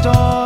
storm.